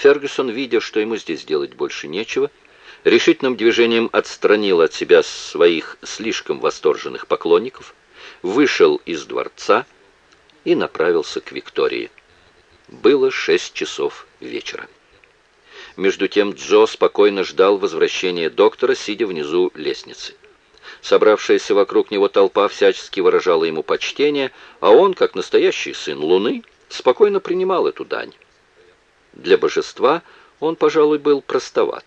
Фергюсон, видя, что ему здесь делать больше нечего, решительным движением отстранил от себя своих слишком восторженных поклонников, вышел из дворца и направился к Виктории. Было шесть часов вечера. Между тем Джо спокойно ждал возвращения доктора, сидя внизу лестницы. Собравшаяся вокруг него толпа всячески выражала ему почтение, а он, как настоящий сын Луны, спокойно принимал эту дань. Для божества он, пожалуй, был простоват.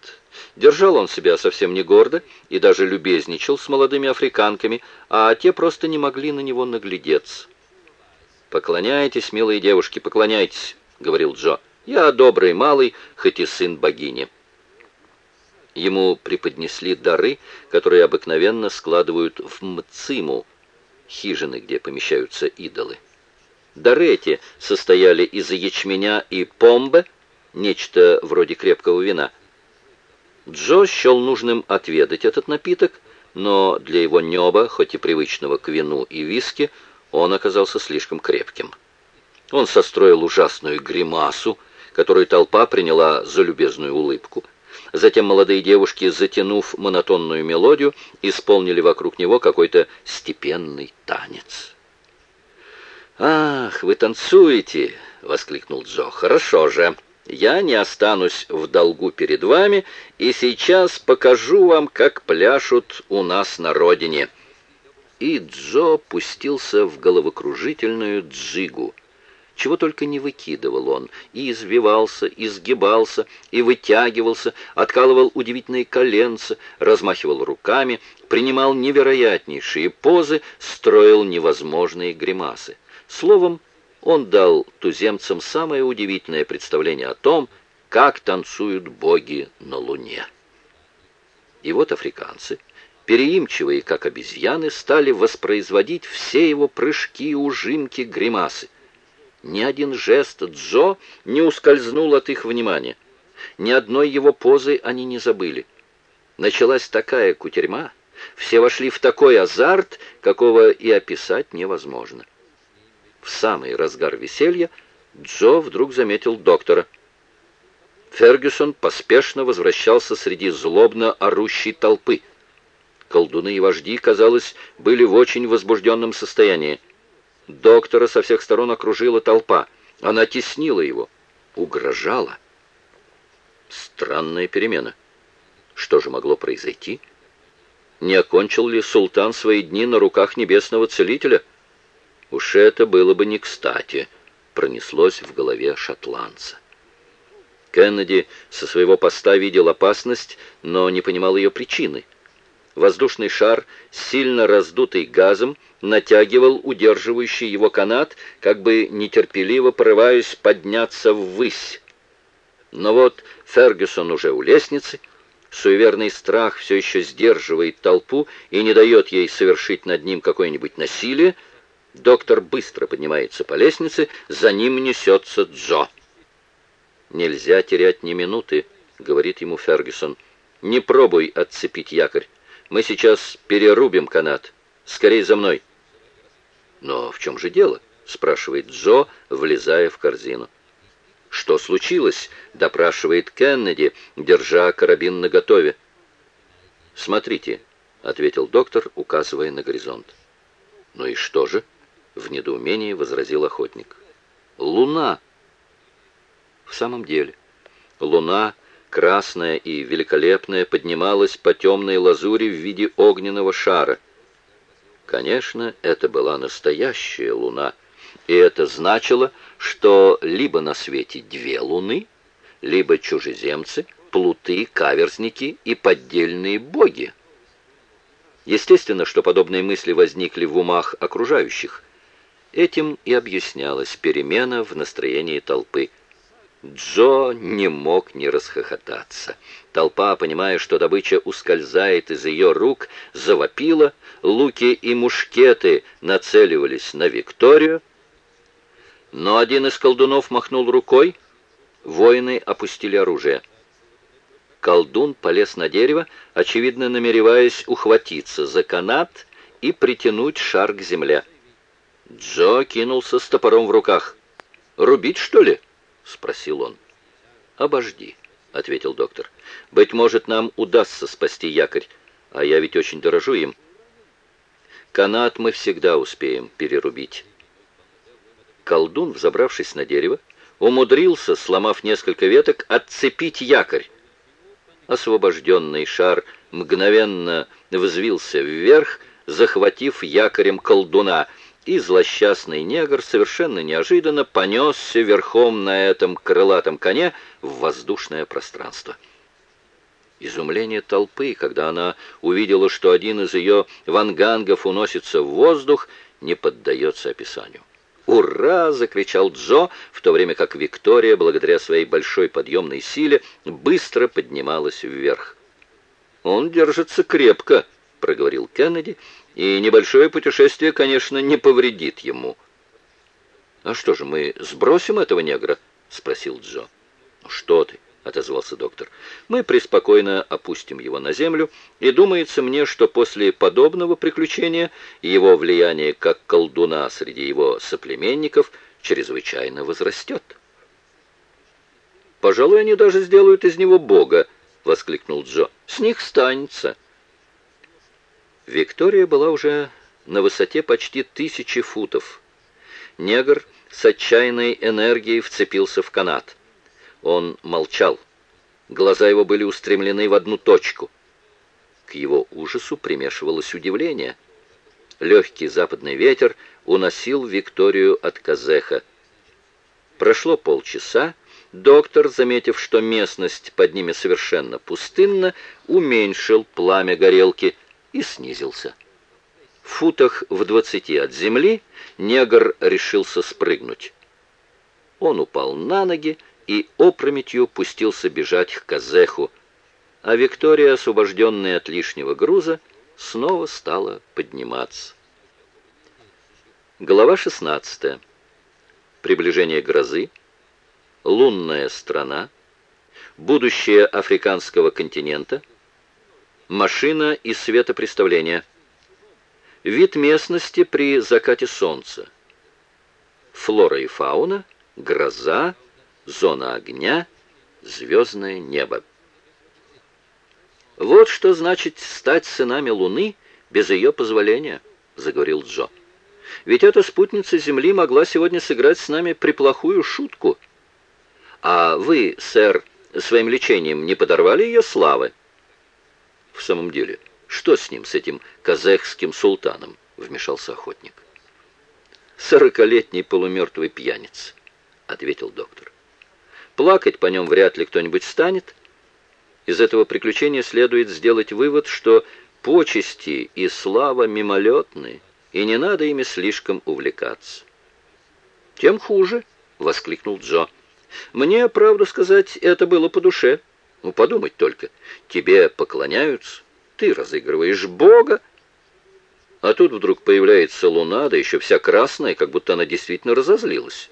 Держал он себя совсем не гордо и даже любезничал с молодыми африканками, а те просто не могли на него наглядеться. «Поклоняйтесь, милые девушки, поклоняйтесь», — говорил Джо. «Я добрый малый, хоть и сын богини». Ему преподнесли дары, которые обыкновенно складывают в мциму, хижины, где помещаются идолы. Дары эти состояли из ячменя и помбы, нечто вроде крепкого вина. Джо счел нужным отведать этот напиток, но для его неба, хоть и привычного к вину и виски, он оказался слишком крепким. Он состроил ужасную гримасу, которую толпа приняла за любезную улыбку. Затем молодые девушки, затянув монотонную мелодию, исполнили вокруг него какой-то степенный танец. «Ах, вы танцуете!» — воскликнул Джо. «Хорошо же. Я не останусь в долгу перед вами, и сейчас покажу вам, как пляшут у нас на родине». И Джо пустился в головокружительную джигу — чего только не выкидывал он, и извивался, и сгибался, и вытягивался, откалывал удивительные коленца, размахивал руками, принимал невероятнейшие позы, строил невозможные гримасы. Словом, он дал туземцам самое удивительное представление о том, как танцуют боги на Луне. И вот африканцы, переимчивые, как обезьяны, стали воспроизводить все его прыжки, ужимки, гримасы. Ни один жест Джо не ускользнул от их внимания. Ни одной его позы они не забыли. Началась такая кутерьма, все вошли в такой азарт, какого и описать невозможно. В самый разгар веселья Джо вдруг заметил доктора. Фергюсон поспешно возвращался среди злобно орущей толпы. Колдуны и вожди, казалось, были в очень возбужденном состоянии. Доктора со всех сторон окружила толпа. Она теснила его, угрожала. Странная перемена. Что же могло произойти? Не окончил ли султан свои дни на руках небесного целителя? Уж это было бы не кстати, пронеслось в голове шотландца. Кеннеди со своего поста видел опасность, но не понимал ее причины. Воздушный шар, сильно раздутый газом, натягивал удерживающий его канат, как бы нетерпеливо порываясь подняться ввысь. Но вот Фергюсон уже у лестницы, суеверный страх все еще сдерживает толпу и не дает ей совершить над ним какое-нибудь насилие, доктор быстро поднимается по лестнице, за ним несется Джо. «Нельзя терять ни минуты», — говорит ему Фергюсон. «Не пробуй отцепить якорь. Мы сейчас перерубим канат. Скорей за мной!» «Но в чем же дело?» — спрашивает Джо, влезая в корзину. «Что случилось?» — допрашивает Кеннеди, держа карабин наготове. «Смотрите», — ответил доктор, указывая на горизонт. «Ну и что же?» — в недоумении возразил охотник. «Луна!» В самом деле, луна красная и великолепная, поднималась по темной лазури в виде огненного шара. Конечно, это была настоящая луна, и это значило, что либо на свете две луны, либо чужеземцы, плуты, каверзники и поддельные боги. Естественно, что подобные мысли возникли в умах окружающих. Этим и объяснялась перемена в настроении толпы – Джо не мог не расхохотаться. Толпа, понимая, что добыча ускользает из ее рук, завопила, луки и мушкеты нацеливались на Викторию. Но один из колдунов махнул рукой, воины опустили оружие. Колдун полез на дерево, очевидно намереваясь ухватиться за канат и притянуть шар к земле. Джо кинулся с топором в руках. «Рубить, что ли?» — спросил он. «Обожди», — ответил доктор. «Быть может, нам удастся спасти якорь, а я ведь очень дорожу им. Канат мы всегда успеем перерубить». Колдун, взобравшись на дерево, умудрился, сломав несколько веток, отцепить якорь. Освобожденный шар мгновенно взвился вверх, захватив якорем колдуна, и злосчастный негр совершенно неожиданно понесся верхом на этом крылатом коне в воздушное пространство. Изумление толпы, когда она увидела, что один из ее вангангов уносится в воздух, не поддается описанию. «Ура!» — закричал Джо, в то время как Виктория, благодаря своей большой подъемной силе, быстро поднималась вверх. «Он держится крепко», — проговорил Кеннеди, «и небольшое путешествие, конечно, не повредит ему». «А что же, мы сбросим этого негра?» — спросил Джо. «Что ты?» — отозвался доктор. «Мы преспокойно опустим его на землю, и думается мне, что после подобного приключения его влияние как колдуна среди его соплеменников чрезвычайно возрастет». «Пожалуй, они даже сделают из него бога», — воскликнул Джо. «С них станется». Виктория была уже на высоте почти тысячи футов. Негр с отчаянной энергией вцепился в канат — он молчал. Глаза его были устремлены в одну точку. К его ужасу примешивалось удивление. Легкий западный ветер уносил Викторию от Казеха. Прошло полчаса. Доктор, заметив, что местность под ними совершенно пустынна, уменьшил пламя горелки и снизился. В футах в двадцати от земли негр решился спрыгнуть. Он упал на ноги и опрометью пустился бежать к Казеху, а Виктория, освобожденная от лишнего груза, снова стала подниматься. Глава 16. Приближение грозы, лунная страна, будущее африканского континента, машина и светопреставление, вид местности при закате солнца, флора и фауна, гроза, зона огня, звездное небо. «Вот что значит стать сынами Луны без ее позволения», — заговорил Джо. «Ведь эта спутница Земли могла сегодня сыграть с нами приплохую шутку. А вы, сэр, своим лечением не подорвали ее славы?» «В самом деле, что с ним, с этим казахским султаном?» — вмешался охотник. «Сорокалетний полумертвый пьяница», — ответил доктор. Плакать по нем вряд ли кто-нибудь станет. Из этого приключения следует сделать вывод, что почести и слава мимолетны, и не надо ими слишком увлекаться. «Тем хуже», — воскликнул Джо. «Мне, правду сказать, это было по душе. Ну, подумать только, тебе поклоняются, ты разыгрываешь Бога, а тут вдруг появляется луна, да еще вся красная, как будто она действительно разозлилась».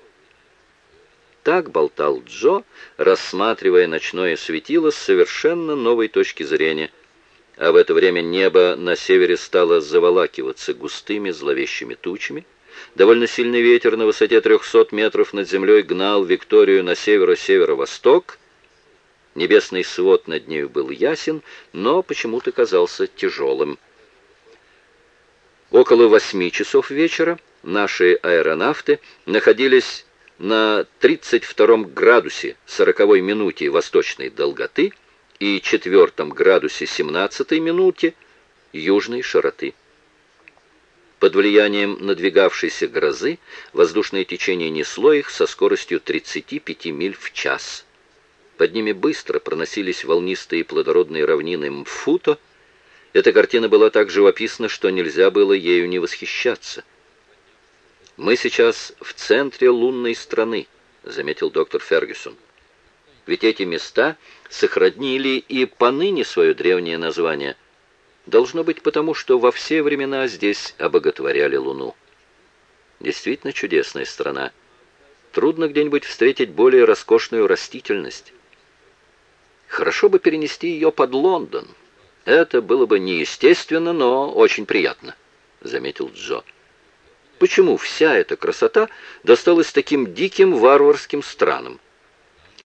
Так болтал Джо, рассматривая ночное светило с совершенно новой точки зрения. А в это время небо на севере стало заволакиваться густыми зловещими тучами. Довольно сильный ветер на высоте 300 метров над землей гнал Викторию на северо-северо-восток. Небесный свод над нею был ясен, но почему-то казался тяжелым. Около восьми часов вечера наши аэронавты находились на 32 градусе 40 минуте восточной долготы и 4 градусе 17 минуте южной широты. Под влиянием надвигавшейся грозы воздушное течение несло их со скоростью 35 миль в час. Под ними быстро проносились волнистые плодородные равнины Мфуто. Эта картина была так живописна, что нельзя было ею не восхищаться. «Мы сейчас в центре лунной страны», — заметил доктор Фергюсон. «Ведь эти места сохранили и поныне свое древнее название. Должно быть потому, что во все времена здесь обоготворяли Луну. Действительно чудесная страна. Трудно где-нибудь встретить более роскошную растительность. Хорошо бы перенести ее под Лондон. Это было бы неестественно, но очень приятно», — заметил Джо. Почему вся эта красота досталась таким диким варварским странам?